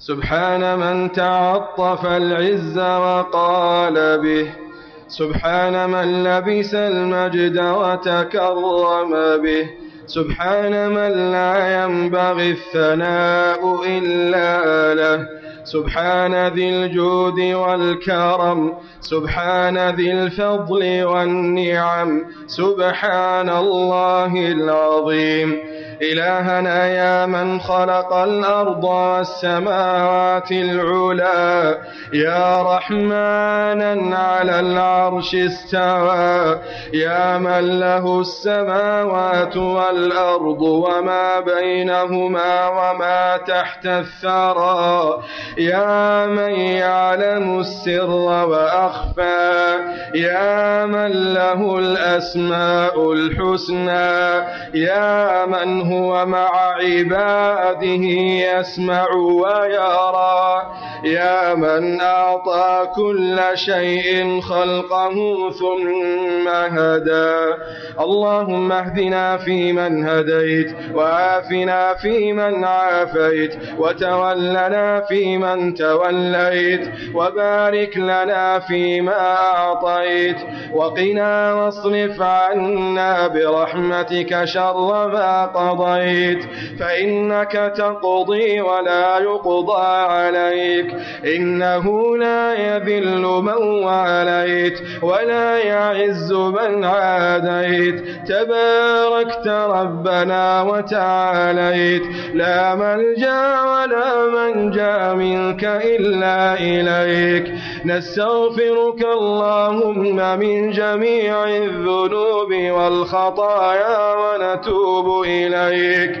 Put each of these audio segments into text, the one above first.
سبحان من تعطف العز وقال به. سبحان من لبس المجد وتكرم به. سبحان من لا ينبغي الثناء إلا له. سبحان ذي الجود والكرم. سبحان ذي الفضل والنعم. سبحان الله العظيم. إلهنا يا من خلق الأرض والسماوات العلا. يا رحمانا على العرش استوى. يا من له السماوات والأرض وما بينهما وما تحت الثرى. يا من يعلم السر وأخفى. يا من له الأسماء الحسنى. يا من هو مع عباده يسمع ويرى. يا من أعطى كل شيء خلقه ثم هدى. اللهم اهدنا فيمن هديت وعافنا فيمن عافيت وتولنا فيمن توليت وبارك لنا فيما أعطيت. وقنا واصرف عنا برحمتك شر ما قضيت. فإنك تقضي ولا يقضى عليك. إنه لا يذل من واليت ولا يعز من عاديت. تباركت ربنا وتعاليت. لا ملجأ ولا منجأ منك إلا إليك. نستغفرك اللهم من جميع الذنوب والخطايا ونتوب إليك.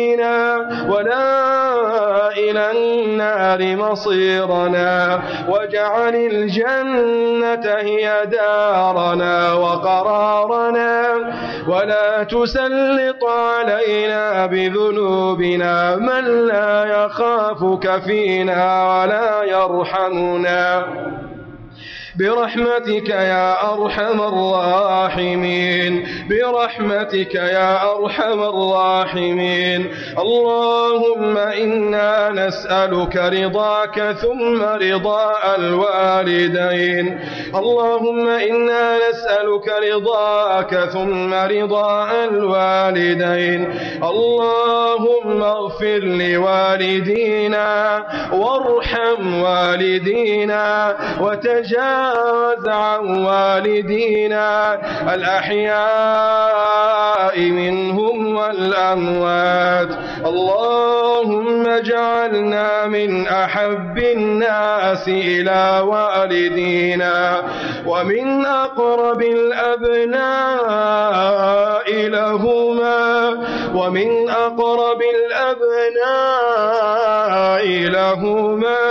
ولا إلى النار مصيرنا واجعل الجنة هي دارنا وقرارنا ولا تسلط علينا بذنوبنا من لا يخافك فينا ولا يرحمنا برحمتك يا أرحم الراحمين. برحمتك يا أرحم الراحمين. اللهم إنا نسألك رضاك ثم رضاء الوالدين. اللهم إنا نسألك رضاك ثم رضاء الوالدين. اللهم اغفر لوالدينا وارحم والدينا وتجاوز عن والدينا الأحياء منهم والأموات. اللهم اجعلنا من أحب الناس إلى والدينا ومن أقرب الأبناء لهما ومن أقرب الأبناء لهما.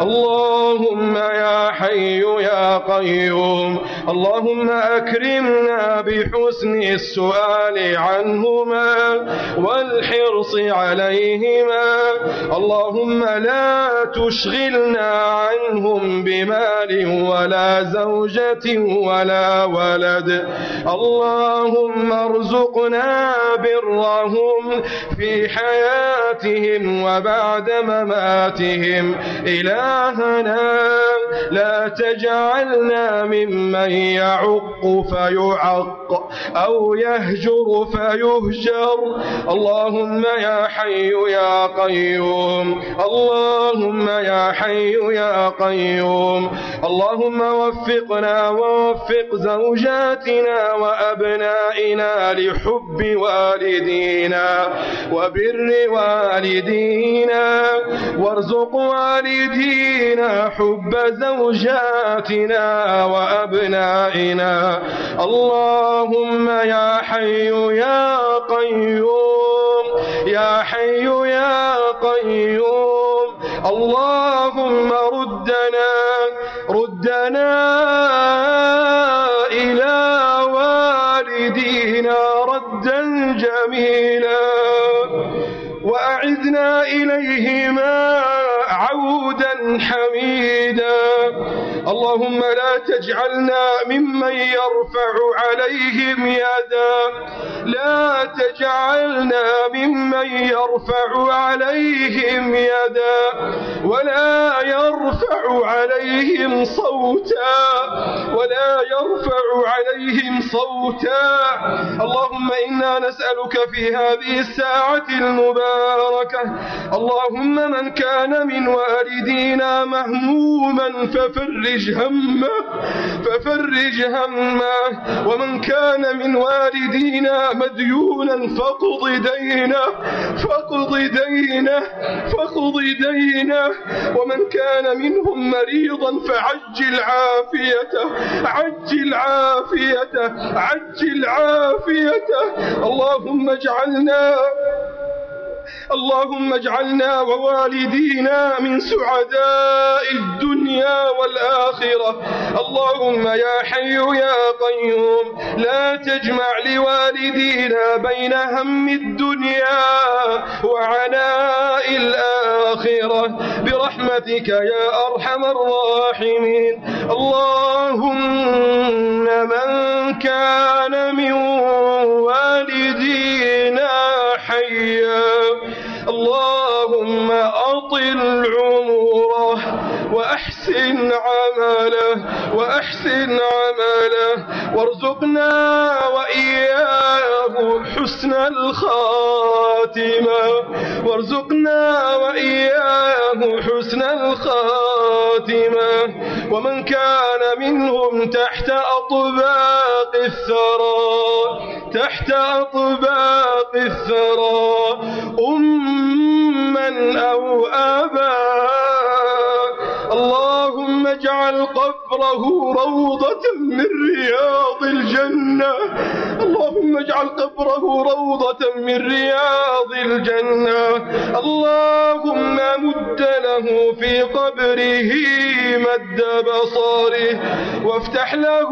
اللهم يا حي يا قيوم. اللهم أكرمنا بحسن السؤال عنهما والحرص عليهما. اللهم لا تشغلنا عنهم بمال ولا زوجة ولا ولد. اللهم ارزقنا برهم في حياتهم وبعد مماتهم. إلهنا لا تجعلنا ممن يعق فيعق أو يهجر فيهجر. اللهم يا حي يا قيوم. اللهم يا حي يا قيوم. اللهم وفقنا ووفق زوجاتنا وأبنائنا لحب والدينا وبر والدينا. وارزق والدينا حب زوجاتنا وأبنائنا. اللهم يا حي يا قيوم يا حي يا قيوم. اللهم ردنا ردنا إلى والدينا ردا جميلا. وأعدنا إليهما اللهم لا تجعلنا ممن يرفع عليهم يدا. لا تجعلنا ممن يرفع عليهم يدا. ولا يرفع عليهم صوتا. ولا يرفع عليهم صوتا. اللهم إنا نسألك في هذه الساعة المباركة. اللهم من كان من والدينا مهموما ففرج همه ففرج همه. ومن كان من والدينا مديونا فاقض دينه فاقض دينه فاقض دينه. ومن كان منهم مريضا فعجل عافيته عجل عافيته عجل عافيته. اللهم اجعلنا اللهم اجعلنا ووالدينا من سعداء الدنيا والآخرة. اللهم يا حي يا قيوم لا تجمع لوالدينا بين هم الدنيا وعناء الآخرة. برحمتك يا أرحم الراحمين. اللهم من كان من والدينا حيا وأحسن عمله وارزقنا وإياه حسن الخاتمة وارزقنا وإياه حسن الخاتمة ومن كان منهم تحت أطباق الثرى تحت أطباق الثرى أما أو أبا اللهم اجعل قبره روضة من رياض الجنة. اللهم اجعل قبره روضة من رياض الجنة. اللهم مد له في قبره مد بصاره وافتح له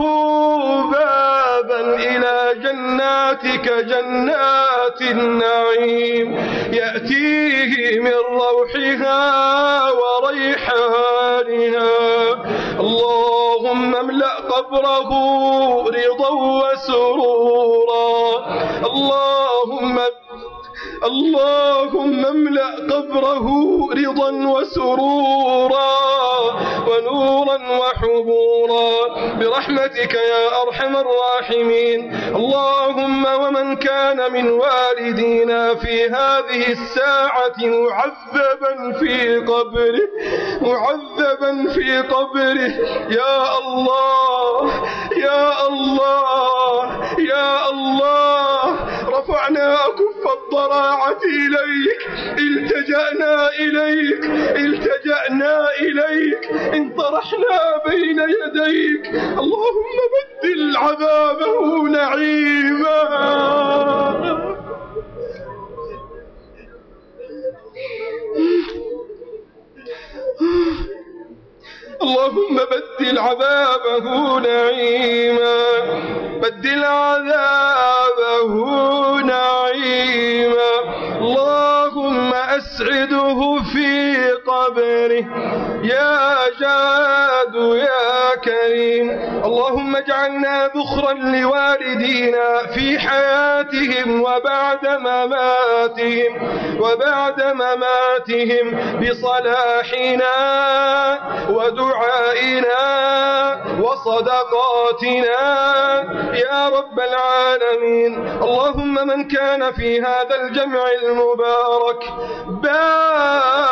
بابا إلى جناتك جنات النعيم. يأتيه من روحها وريحانها. اللهم املأ قبره رضا وسرورا. اللهم اللهم املأ قبره رضا وسرورا ونورا وحبورا برحمتك يا أرحم الراحمين. اللهم ومن كان من والدينا في هذه الساعة معذبا في قبره معذبا في قبره. يا الله يا الله يا الله رفعنا كف الضراعة إليك التجأنا إليك التجأنا إليك انطرحنا بين يديك. اللهم بدل عذابه نعيما. اللهم بدل عذابه نعيما بدل عذابه نعيما. اللهم أسعده في قبره يا جاد كريم اللهم اجعلنا ذخرا لوالدينا في حياتهم وبعد مماتهم وبعد مماتهم بصلاحنا ودعائنا وصدقاتنا. يا رب العالمين. اللهم من كان في هذا الجمع المبارك بارا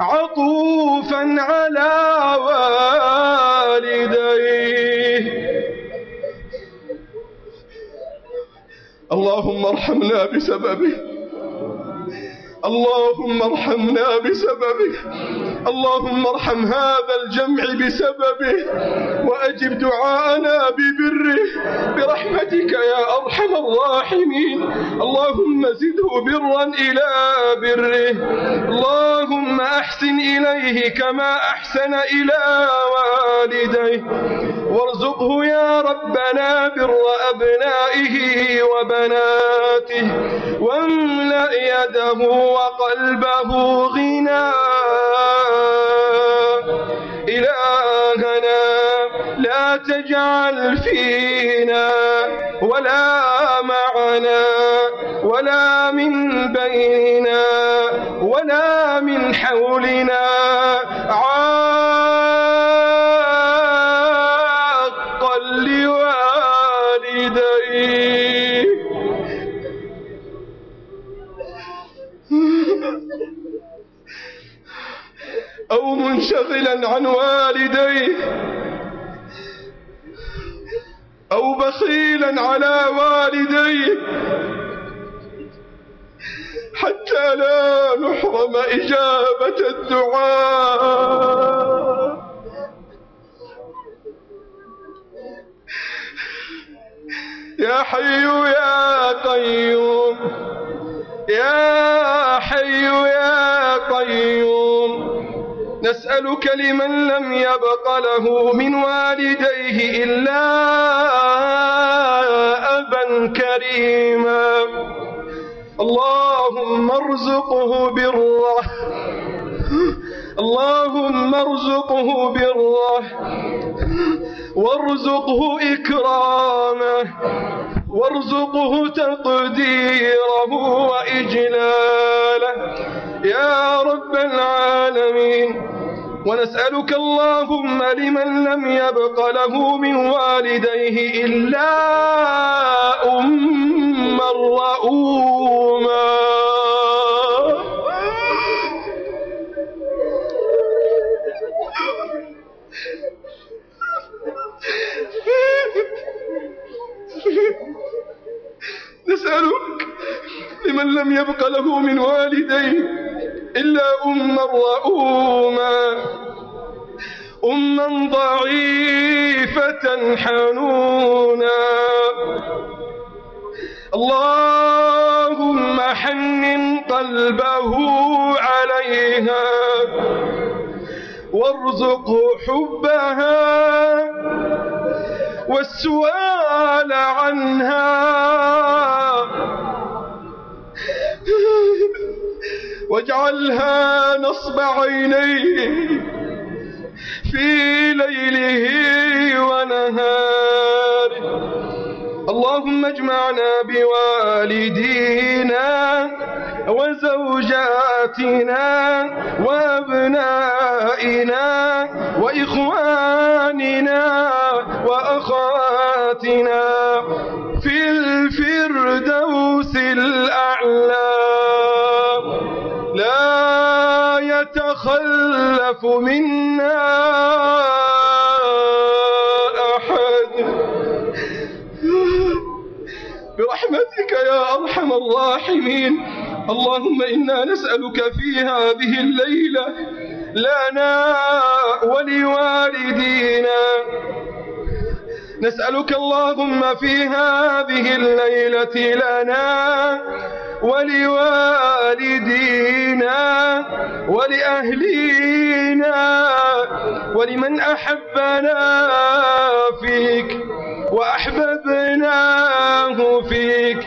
عطوفا على والديه. اللهم ارحمنا بسببه. اللهم ارحمنا بسببه. اللهم ارحم هذا الجمع بسببه وأجب دعاءنا ببره برحمتك يا أرحم الراحمين. اللهم زده برا إلى بره. اللهم أحسن إليه كما أحسن إلى والديه. وارزقه ربنا بر أبنائه وبناته واملأ يده وقلبه غنى. إلهنا لا تجعل فينا ولا معنا ولا من بيننا ولا من حولنا. عاقا منشغلا عن والديه أو بخيلا على والديه حتى لا نحرم إجابة الدعاء. يا حي يا قيوم يا حي يا قيوم. نسألك لمن لم يبق له من والديه إلا أبا كريما. اللهم ارزقه برة. اللهم ارزقه برة. وارزقه إكرامه وارزقه تقديره وإجلاله. يا رب العالمين. ونسألك اللهم لمن لم يبق له من والديه إلا أما رؤوما. نسألك لمن لم يبق له من والديه إلا أما رؤوما أما ضعيفة حنونا. اللهم حنن قلبه عليها وارزقه حبها والسؤال عنها. واجعلها نصب عينيه في ليله ونهاره. اللهم اجمعنا بوالدينا وزوجاتنا وأبنائنا وإخواننا وأخواتنا في الفردوس الأعلى. يتخلف منا أحد. برحمتك يا أرحم الراحمين. اللهم إنا نسألك في هذه الليلة لنا ولوالدينا. نسألك اللهم في هذه الليلة لنا ولوالدينا ولأهلينا ولمن أحبنا فيك وأحببناه فيك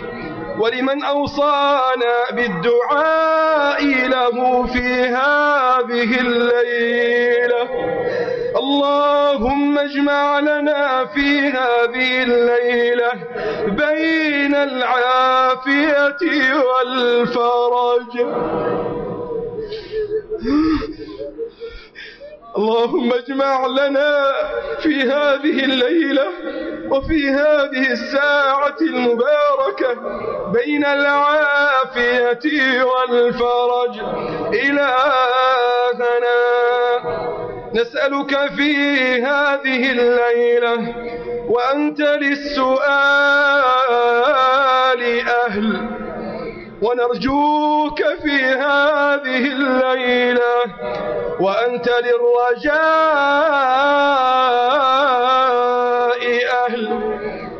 ولمن أوصانا بالدعاء له في هذه الليلة اللهم اجمع لنا في هذه الليلة بين العافية والفرج. اللهم اجمع لنا في هذه الليلة وفي هذه الساعة المباركة بين العافية والفرج. إلهنا. نسألك في هذه الليلة وأنت للسؤال أهل ونرجوك في هذه الليلة وأنت للرجاء أهل.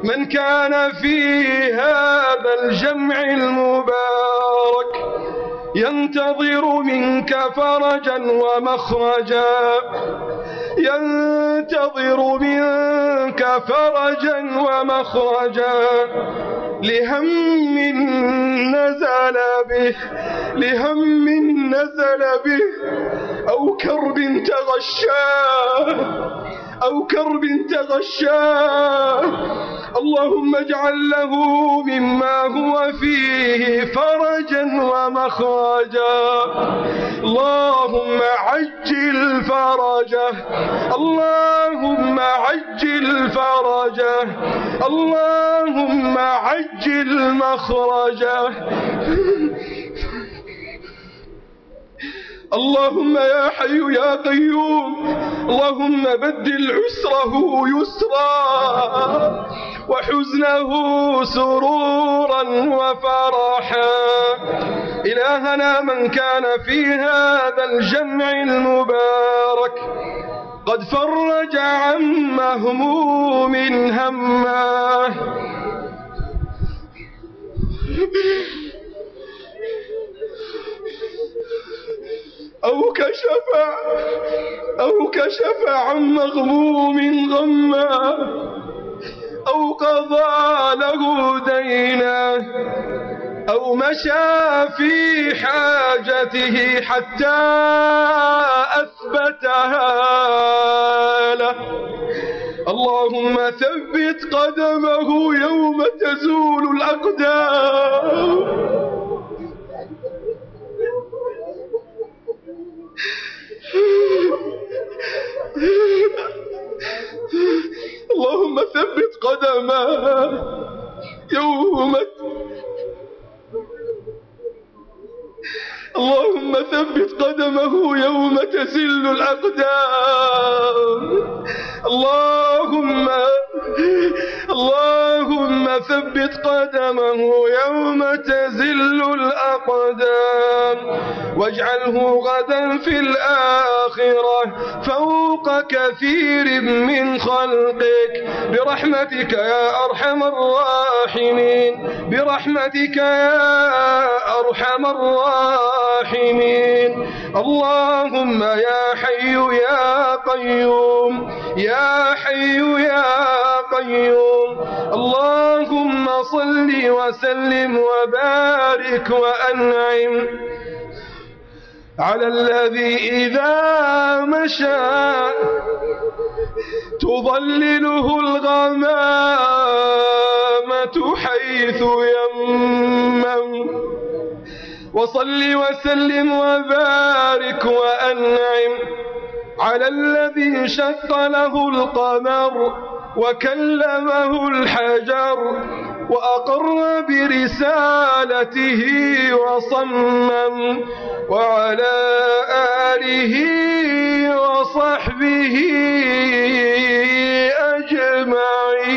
من كان في هذا الجمع المبارك ينتظر منك فرجا ومخرجا. ينتظر منك فرجا ومخرجا. لهم نزل به لهم نزل به. أو كرب تغشاه أو كرب تغشاه اللهم اجعل له مما هو فيه فرجا ومخرجا. اللهم عجل فرجه. اللهم عجل فرجه. اللهم عجل مخرجه. اللهم يا حي يا قيوم. اللهم بدل عسره يسرا وحزنه سرورا وفرحا. إلهنا من كان في هذا الجمع المبارك قد فرج عن مهموم همه. أو كشف أو كشف عن مغموم غما أو قضى له دينا أو مشى في حاجته حتى أثبتها له. اللهم ثبت قدمه يوم تزول الأقدام. واجعله غدا في الآخرة فوق كثير من خلقك. برحمتك يا أرحم الراحمين. برحمتك يا أرحم الراحمين. اللهم يا حي يا قيوم. يا حي يا قيوم. اللهم صل وسلم وبارك وأنعم. على الذي إذا مشى تظلله الغمامة حيث يمم. وصل وسلم وبارك وأنعم على الذي شق له القمر وكلمه الحجر. وأقر برسالته وصمم وعلى آله وصحبه أجمعين.